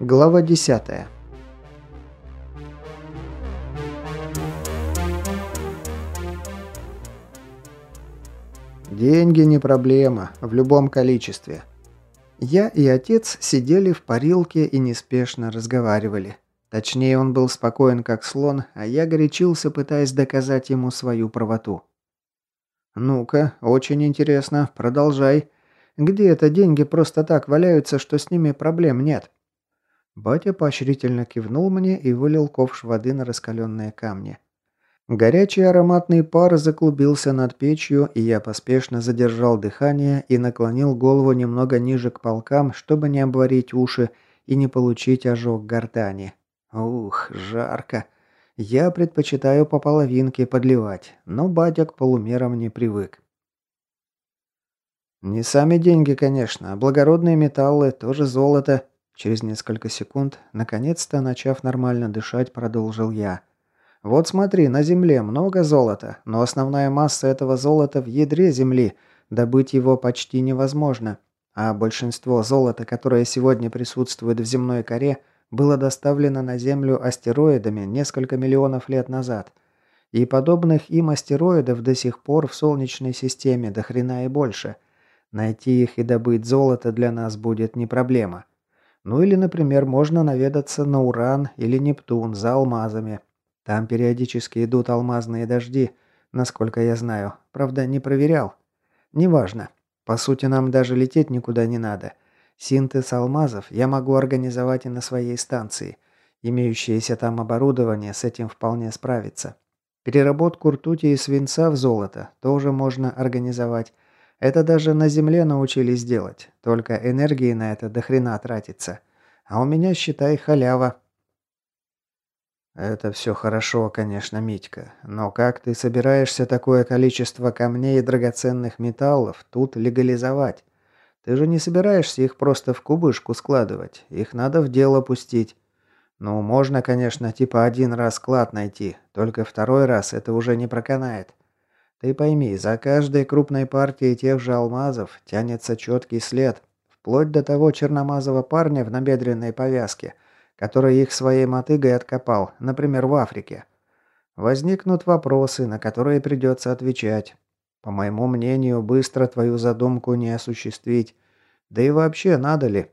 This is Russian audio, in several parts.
Глава 10. Деньги не проблема, в любом количестве. Я и отец сидели в парилке и неспешно разговаривали. Точнее, он был спокоен как слон, а я горячился, пытаясь доказать ему свою правоту. «Ну-ка, очень интересно, продолжай. Где это деньги просто так валяются, что с ними проблем нет?» Батя поощрительно кивнул мне и вылил ковш воды на раскаленные камни. Горячий ароматный пар заклубился над печью, и я поспешно задержал дыхание и наклонил голову немного ниже к полкам, чтобы не обварить уши и не получить ожог гортани. Ух, жарко. Я предпочитаю по половинке подливать, но батя к полумерам не привык. Не сами деньги, конечно, а благородные металлы, тоже золото, Через несколько секунд, наконец-то начав нормально дышать, продолжил я. «Вот смотри, на Земле много золота, но основная масса этого золота в ядре Земли. Добыть его почти невозможно. А большинство золота, которое сегодня присутствует в земной коре, было доставлено на Землю астероидами несколько миллионов лет назад. И подобных им астероидов до сих пор в Солнечной системе до хрена и больше. Найти их и добыть золото для нас будет не проблема. Ну или, например, можно наведаться на Уран или Нептун за алмазами. Там периодически идут алмазные дожди, насколько я знаю. Правда, не проверял. Неважно. По сути, нам даже лететь никуда не надо. Синтез алмазов я могу организовать и на своей станции. Имеющееся там оборудование с этим вполне справится. Переработку ртути и свинца в золото тоже можно организовать. Это даже на Земле научились делать. Только энергии на это до хрена тратится. А у меня, считай, халява. Это все хорошо, конечно, Митька. Но как ты собираешься такое количество камней и драгоценных металлов тут легализовать? Ты же не собираешься их просто в кубышку складывать. Их надо в дело пустить. Ну, можно, конечно, типа один раз клад найти. Только второй раз это уже не проканает. Ты пойми, за каждой крупной партией тех же алмазов тянется четкий след, вплоть до того черномазого парня в набедренной повязке, который их своей мотыгой откопал, например, в Африке. Возникнут вопросы, на которые придется отвечать. По моему мнению, быстро твою задумку не осуществить. Да и вообще, надо ли?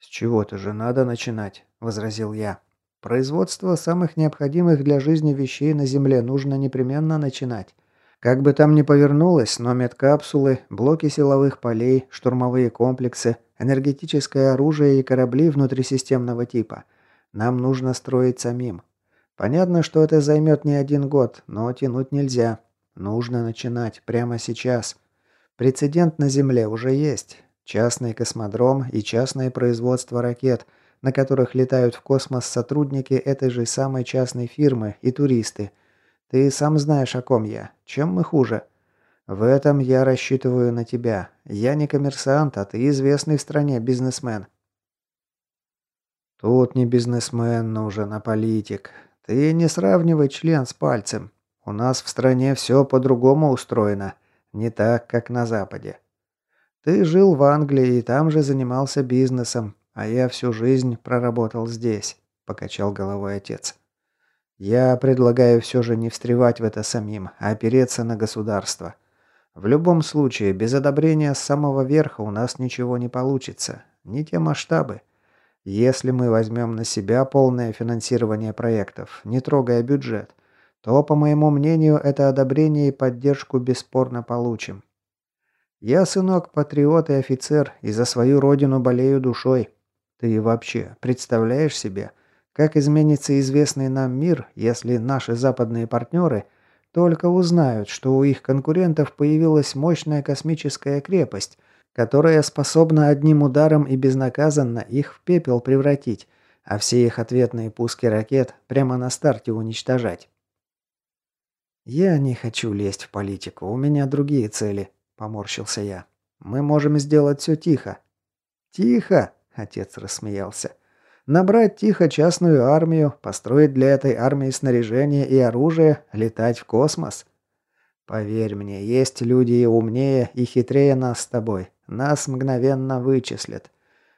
«С чего-то же надо начинать», — возразил я. «Производство самых необходимых для жизни вещей на Земле нужно непременно начинать. Как бы там ни повернулось, но медкапсулы, блоки силовых полей, штурмовые комплексы, энергетическое оружие и корабли внутрисистемного типа нам нужно строить самим. Понятно, что это займет не один год, но тянуть нельзя. Нужно начинать прямо сейчас. Прецедент на Земле уже есть. Частный космодром и частное производство ракет, на которых летают в космос сотрудники этой же самой частной фирмы и туристы – ты сам знаешь, о ком я. Чем мы хуже? В этом я рассчитываю на тебя. Я не коммерсант, а ты известный в стране бизнесмен. Тут не бизнесмен нужен, а политик. Ты не сравнивай член с пальцем. У нас в стране все по-другому устроено. Не так, как на Западе. Ты жил в Англии и там же занимался бизнесом, а я всю жизнь проработал здесь», – покачал головой отец. Я предлагаю все же не встревать в это самим, а опереться на государство. В любом случае, без одобрения с самого верха у нас ничего не получится. Не те масштабы. Если мы возьмем на себя полное финансирование проектов, не трогая бюджет, то, по моему мнению, это одобрение и поддержку бесспорно получим. Я, сынок, патриот и офицер, и за свою родину болею душой. Ты вообще представляешь себе, как изменится известный нам мир, если наши западные партнеры только узнают, что у их конкурентов появилась мощная космическая крепость, которая способна одним ударом и безнаказанно их в пепел превратить, а все их ответные пуски ракет прямо на старте уничтожать. «Я не хочу лезть в политику, у меня другие цели», – поморщился я. «Мы можем сделать все тихо». «Тихо?» – отец рассмеялся. Набрать тихо частную армию, построить для этой армии снаряжение и оружие, летать в космос. Поверь мне, есть люди и умнее, и хитрее нас с тобой. Нас мгновенно вычислят.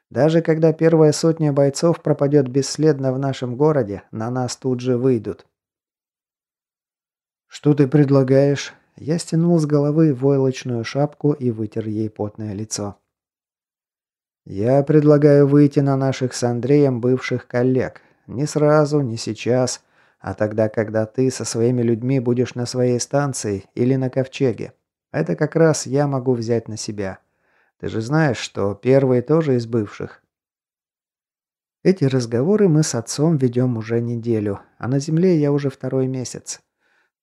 Даже когда первая сотня бойцов пропадет бесследно в нашем городе, на нас тут же выйдут. «Что ты предлагаешь?» Я стянул с головы войлочную шапку и вытер ей потное лицо. «Я предлагаю выйти на наших с Андреем бывших коллег. Не сразу, не сейчас, а тогда, когда ты со своими людьми будешь на своей станции или на ковчеге. Это как раз я могу взять на себя. Ты же знаешь, что первый тоже из бывших. Эти разговоры мы с отцом ведем уже неделю, а на земле я уже второй месяц.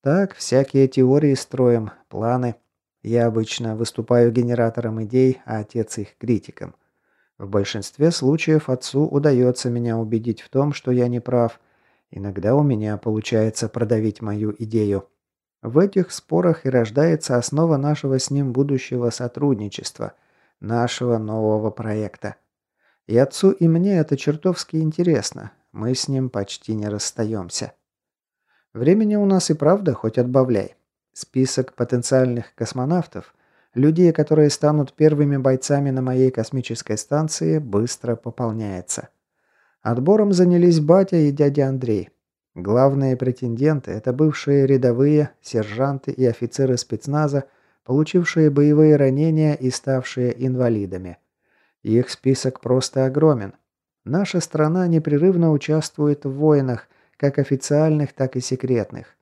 Так, всякие теории строим, планы. Я обычно выступаю генератором идей, а отец их критиком. В большинстве случаев отцу удается меня убедить в том, что я не прав. Иногда у меня получается продавить мою идею. В этих спорах и рождается основа нашего с ним будущего сотрудничества – нашего нового проекта. И отцу, и мне это чертовски интересно. Мы с ним почти не расстаемся. Времени у нас и правда хоть отбавляй. Список потенциальных космонавтов, людей, которые станут первыми бойцами на моей космической станции, быстро пополняется. Отбором занялись батя и дядя Андрей. Главные претенденты – это бывшие рядовые, сержанты и офицеры спецназа, получившие боевые ранения и ставшие инвалидами. Их список просто огромен. Наша страна непрерывно участвует в войнах, как официальных, так и секретных.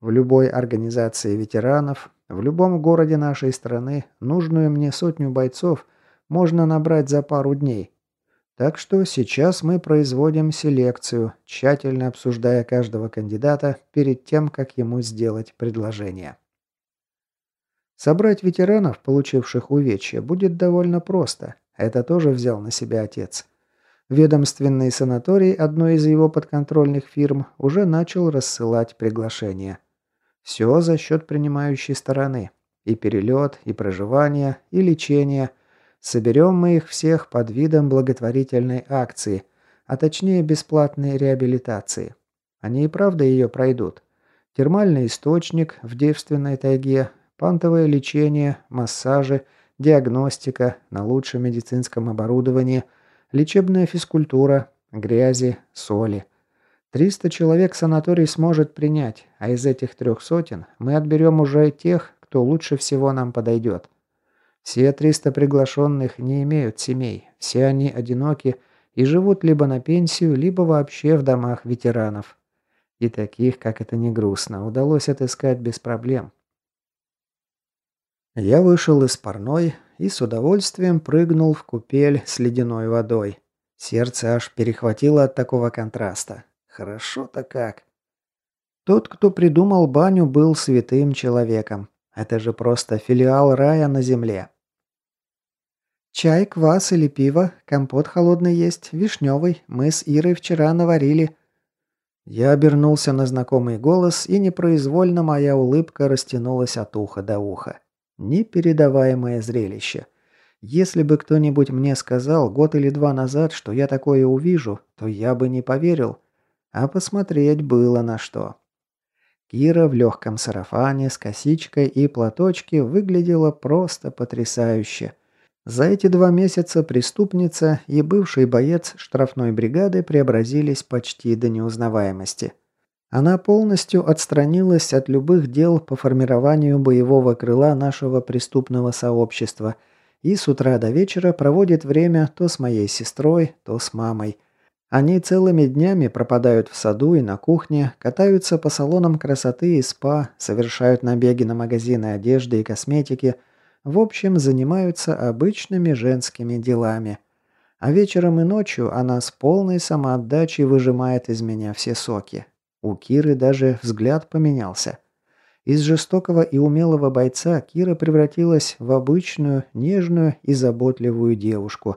В любой организации ветеранов, в любом городе нашей страны нужную мне сотню бойцов можно набрать за пару дней. Так что сейчас мы производим селекцию, тщательно обсуждая каждого кандидата перед тем, как ему сделать предложение. Собрать ветеранов, получивших увечья, будет довольно просто. Это тоже взял на себя отец. Ведомственный санаторий одной из его подконтрольных фирм уже начал рассылать приглашения. Все за счет принимающей стороны. И перелет, и проживание, и лечение. Соберем мы их всех под видом благотворительной акции, а точнее бесплатной реабилитации. Они и правда ее пройдут. Термальный источник в девственной тайге, Пантовое лечение, массажи, диагностика на лучшем медицинском оборудовании, лечебная физкультура, грязи, соли. 300 человек санаторий сможет принять, а из этих трех сотен мы отберем уже тех, кто лучше всего нам подойдет. Все 300 приглашенных не имеют семей, все они одиноки и живут либо на пенсию, либо вообще в домах ветеранов. И таких, как это не грустно, удалось отыскать без проблем. Я вышел из парной и с удовольствием прыгнул в купель с ледяной водой. Сердце аж перехватило от такого контраста. Хорошо-то как. Тот, кто придумал баню, был святым человеком. Это же просто филиал рая на земле. «Чай, квас или пиво, компот холодный есть, вишневый. Мы с Ирой вчера наварили». Я обернулся на знакомый голос, и непроизвольно моя улыбка растянулась от уха до уха. Непередаваемое зрелище. Если бы кто-нибудь мне сказал год или два назад, что я такое увижу, то я бы не поверил. А посмотреть было на что. Кира в легком сарафане с косичкой и платочке выглядела просто потрясающе. За эти два месяца преступница и бывший боец штрафной бригады преобразились почти до неузнаваемости. Она полностью отстранилась от любых дел по формированию боевого крыла нашего преступного сообщества и с утра до вечера проводит время то с моей сестрой, то с мамой. Они целыми днями пропадают в саду и на кухне, катаются по салонам красоты и спа, совершают набеги на магазины одежды и косметики, в общем, занимаются обычными женскими делами. А вечером и ночью она с полной самоотдачей выжимает из меня все соки. У Киры даже взгляд поменялся. Из жестокого и умелого бойца Кира превратилась в обычную, нежную и заботливую девушку.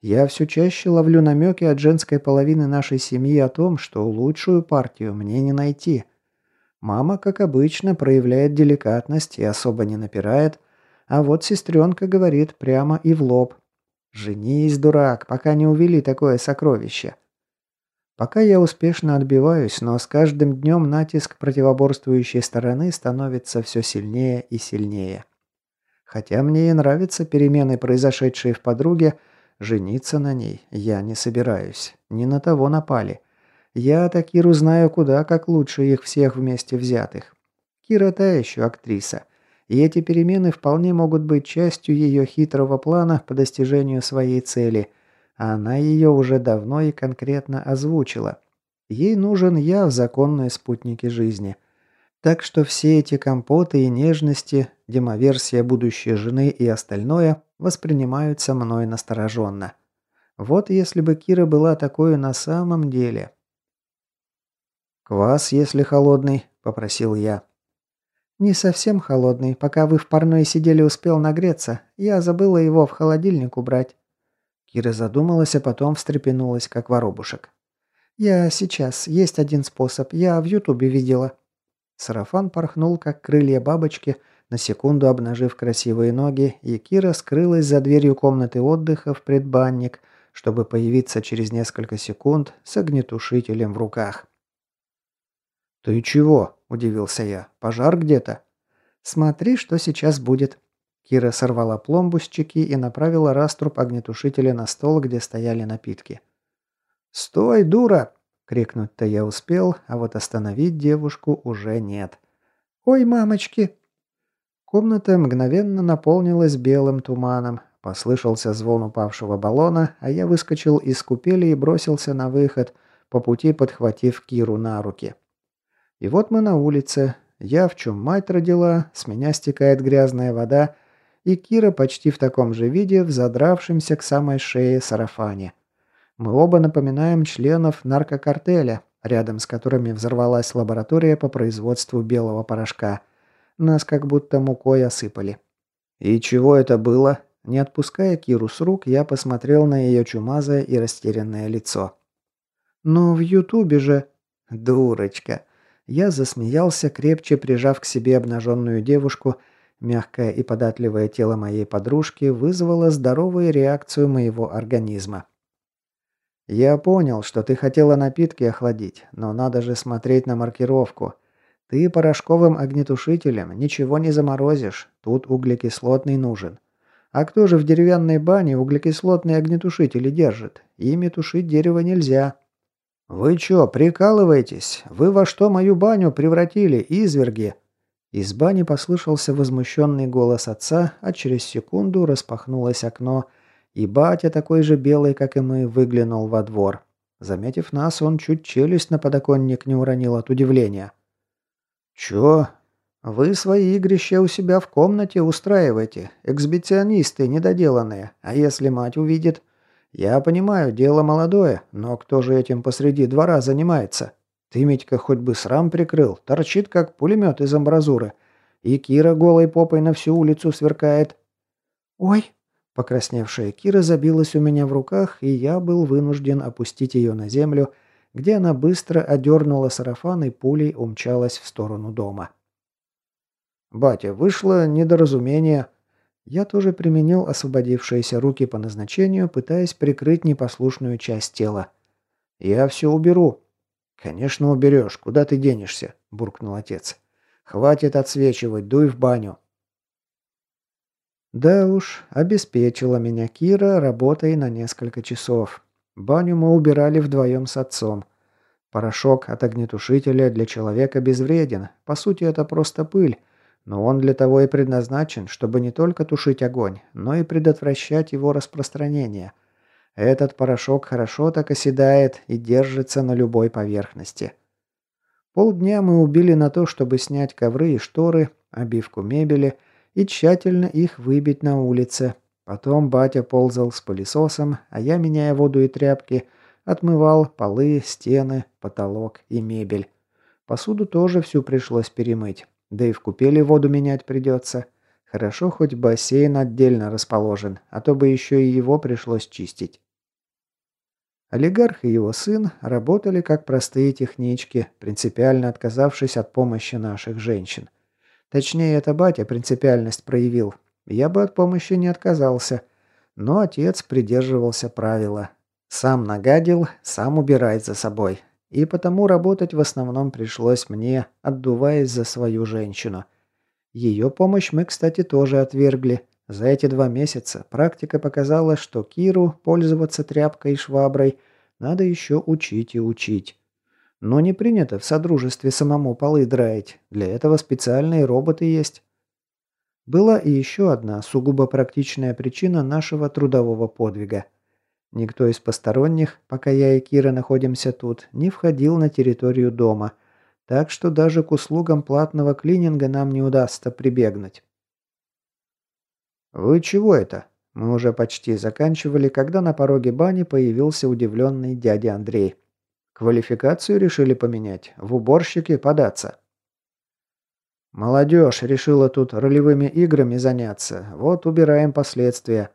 Я все чаще ловлю намеки от женской половины нашей семьи о том, что лучшую партию мне не найти. Мама, как обычно, проявляет деликатность и особо не напирает, а вот сестренка говорит прямо и в лоб. «Женись, дурак, пока не увели такое сокровище». Пока я успешно отбиваюсь, но с каждым днем натиск противоборствующей стороны становится все сильнее и сильнее. Хотя мне и нравятся перемены, произошедшие в подруге, Жениться на ней я не собираюсь. Не на того напали. Я Такиру знаю куда как лучше их всех вместе взятых. Кира та еще актриса. И эти перемены вполне могут быть частью ее хитрого плана по достижению своей цели. А она ее уже давно и конкретно озвучила. Ей нужен я в законные спутники жизни. Так что все эти компоты и нежности, демоверсия будущей жены и остальное воспринимаются мной настороженно. Вот если бы Кира была такой на самом деле. «Квас, если холодный», – попросил я. «Не совсем холодный. Пока вы в парной сидели, успел нагреться. Я забыла его в холодильник убрать». Кира задумалась, а потом встрепенулась, как воробушек. «Я сейчас. Есть один способ. Я в Ютубе видела». Сарафан порхнул, как крылья бабочки, на секунду обнажив красивые ноги, и Кира скрылась за дверью комнаты отдыха в предбанник, чтобы появиться через несколько секунд с огнетушителем в руках. «Ты чего?» – удивился я. «Пожар где-то?» «Смотри, что сейчас будет». Кира сорвала пломбу с чеки и направила раструб огнетушителя на стол, где стояли напитки. «Стой, дура!» Крикнуть-то я успел, а вот остановить девушку уже нет. «Ой, мамочки!» Комната мгновенно наполнилась белым туманом. Послышался звон упавшего баллона, а я выскочил из купели и бросился на выход, по пути подхватив Киру на руки. И вот мы на улице. Я, в чем мать родила, с меня стекает грязная вода, и Кира почти в таком же виде, в задравшемся к самой шее сарафане. Мы оба напоминаем членов наркокартеля, рядом с которыми взорвалась лаборатория по производству белого порошка. Нас как будто мукой осыпали. «И чего это было?» Не отпуская Киру с рук, я посмотрел на ее чумазое и растерянное лицо. «Но в Ютубе же...» «Дурочка!» Я засмеялся, крепче прижав к себе обнаженную девушку. Мягкое и податливое тело моей подружки вызвало здоровую реакцию моего организма. «Я понял, что ты хотела напитки охладить, но надо же смотреть на маркировку. Ты порошковым огнетушителем ничего не заморозишь, тут углекислотный нужен. А кто же в деревянной бане углекислотные огнетушители держит? Ими тушить дерево нельзя». «Вы чё, прикалываетесь? Вы во что мою баню превратили, изверги?» Из бани послышался возмущенный голос отца, а через секунду распахнулось окно, и батя, такой же белый, как и мы, выглянул во двор. Заметив нас, он чуть челюсть на подоконник не уронил от удивления. «Чё? Вы свои игрища у себя в комнате устраиваете, эксбиционисты недоделанные, а если мать увидит? Я понимаю, дело молодое, но кто же этим посреди двора занимается? Ты, Митька, хоть бы срам прикрыл, торчит, как пулемет из амбразуры. И Кира голой попой на всю улицу сверкает». «Ой!» Покрасневшая Кира забилась у меня в руках, и я был вынужден опустить ее на землю, где она быстро одернула сарафан и пулей умчалась в сторону дома. «Батя, вышло недоразумение». Я тоже применил освободившиеся руки по назначению, пытаясь прикрыть непослушную часть тела. «Я все уберу». «Конечно уберешь. Куда ты денешься?» – буркнул отец. «Хватит отсвечивать, дуй в баню». Да уж, обеспечила меня Кира работой на несколько часов. Баню мы убирали вдвоем с отцом. Порошок от огнетушителя для человека безвреден. По сути, это просто пыль. Но он для того и предназначен, чтобы не только тушить огонь, но и предотвращать его распространение. Этот порошок хорошо так оседает и держится на любой поверхности. Полдня мы убили на то, чтобы снять ковры и шторы, обивку мебели – и тщательно их выбить на улице. Потом батя ползал с пылесосом, а я, меняя воду и тряпки, отмывал полы, стены, потолок и мебель. Посуду тоже всю пришлось перемыть. Да и в купели воду менять придется. Хорошо, хоть бассейн отдельно расположен, а то бы еще и его пришлось чистить. Олигарх и его сын работали как простые технички, принципиально отказавшись от помощи наших женщин. Точнее, это батя принципиальность проявил. Я бы от помощи не отказался. Но отец придерживался правила. Сам нагадил, сам убирает за собой. И потому работать в основном пришлось мне, отдуваясь за свою женщину. Ее помощь мы, кстати, тоже отвергли. За эти два месяца практика показала, что Киру пользоваться тряпкой и шваброй надо еще учить и учить. Но не принято в содружестве самому полы драить. Для этого специальные роботы есть. Была и еще одна сугубо практичная причина нашего трудового подвига. Никто из посторонних, пока я и Кира находимся тут, не входил на территорию дома, так что даже к услугам платного клининга нам не удастся прибегнуть. «Вы чего это?» Мы уже почти заканчивали, когда на пороге бани появился удивленный дядя Андрей. Квалификацию решили поменять, в уборщики податься. Молодежь решила тут ролевыми играми заняться, вот убираем последствия.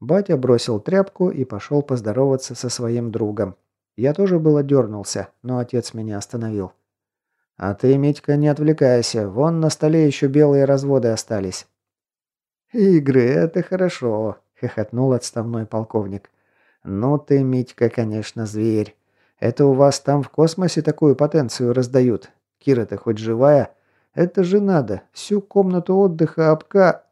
Батя бросил тряпку и пошел поздороваться со своим другом. Я тоже было дернулся, но отец меня остановил. «А ты, Митька, не отвлекайся, вон на столе еще белые разводы остались». «Игры, это хорошо», — хохотнул отставной полковник. «Ну ты, Митька, конечно, зверь. Это у вас там в космосе такую потенцию раздают. Кира-то хоть живая? Это же надо. Всю комнату отдыха обка...»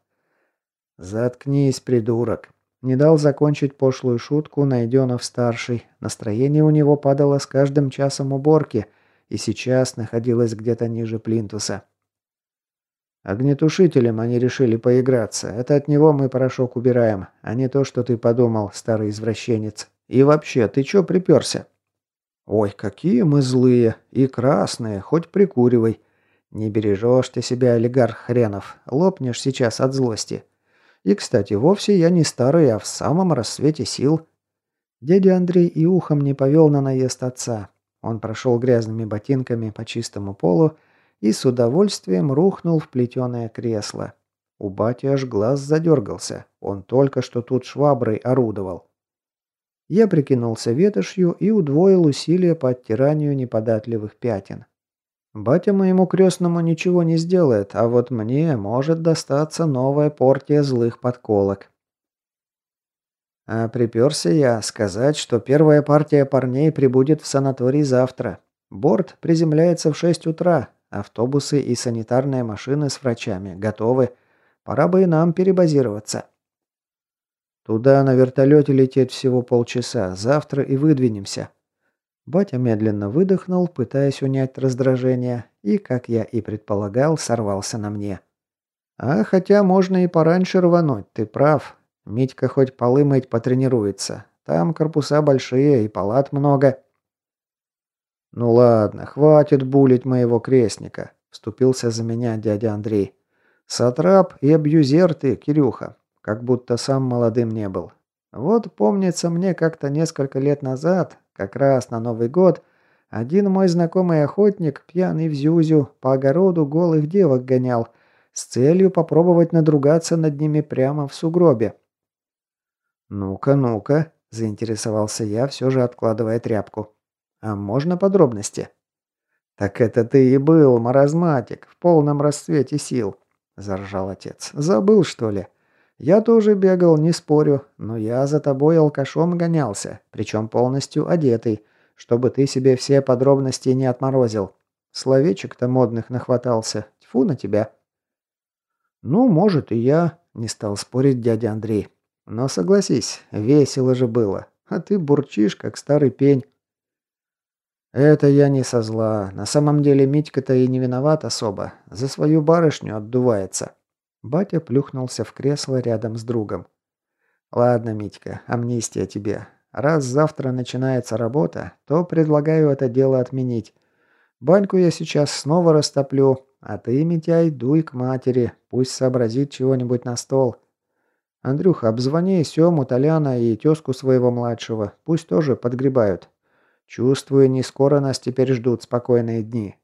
«Заткнись, придурок». Не дал закончить пошлую шутку Найденов-старший. Настроение у него падало с каждым часом уборки, и сейчас находилось где-то ниже плинтуса. Огнетушителем они решили поиграться. Это от него мы порошок убираем, а не то, что ты подумал, старый извращенец. И вообще, ты чё приперся? Ой, какие мы злые. И красные, хоть прикуривай. Не бережешь ты себя, олигарх хренов. Лопнешь сейчас от злости. И, кстати, вовсе я не старый, а в самом рассвете сил. Дядя Андрей и ухом не повел на наезд отца. Он прошел грязными ботинками по чистому полу и с удовольствием рухнул в плетеное кресло. У бати аж глаз задергался. Он только что тут шваброй орудовал. Я прикинулся ветошью и удвоил усилия по оттиранию неподатливых пятен. Батя моему крестному ничего не сделает, а вот мне может достаться новая портия злых подколок. А приперся я сказать, что первая партия парней прибудет в санаторий завтра. Борт приземляется в 6 утра, Автобусы и санитарные машины с врачами готовы. Пора бы и нам перебазироваться. Туда на вертолете лететь всего полчаса. Завтра и выдвинемся. Батя медленно выдохнул, пытаясь унять раздражение, и, как я и предполагал, сорвался на мне. А хотя можно и пораньше рвануть, ты прав. Митька хоть полы мыть потренируется. Там корпуса большие и палат много. «Ну ладно, хватит булить моего крестника», – вступился за меня дядя Андрей. «Сатрап и абьюзер ты, Кирюха, как будто сам молодым не был. Вот помнится мне как-то несколько лет назад, как раз на Новый год, один мой знакомый охотник, пьяный в зюзю, по огороду голых девок гонял, с целью попробовать надругаться над ними прямо в сугробе». «Ну-ка, ну-ка», – заинтересовался я, все же откладывая тряпку. А можно подробности? Так это ты и был, маразматик, в полном расцвете сил, заржал отец. Забыл, что ли? Я тоже бегал, не спорю, но я за тобой алкашом гонялся, причем полностью одетый, чтобы ты себе все подробности не отморозил. Словечек-то модных нахватался. Тьфу на тебя. Ну, может, и я, не стал спорить дядя Андрей. Но согласись, весело же было. А ты бурчишь, как старый пень. «Это я не со зла. На самом деле Митька-то и не виноват особо. За свою барышню отдувается». Батя плюхнулся в кресло рядом с другом. «Ладно, Митька, амнистия тебе. Раз завтра начинается работа, то предлагаю это дело отменить. Баньку я сейчас снова растоплю, а ты, Митяй, дуй к матери, пусть сообразит чего-нибудь на стол. Андрюха, обзвони Сему, Толяна и тезку своего младшего, пусть тоже подгребают. Чувствую, не скоро нас теперь ждут спокойные дни.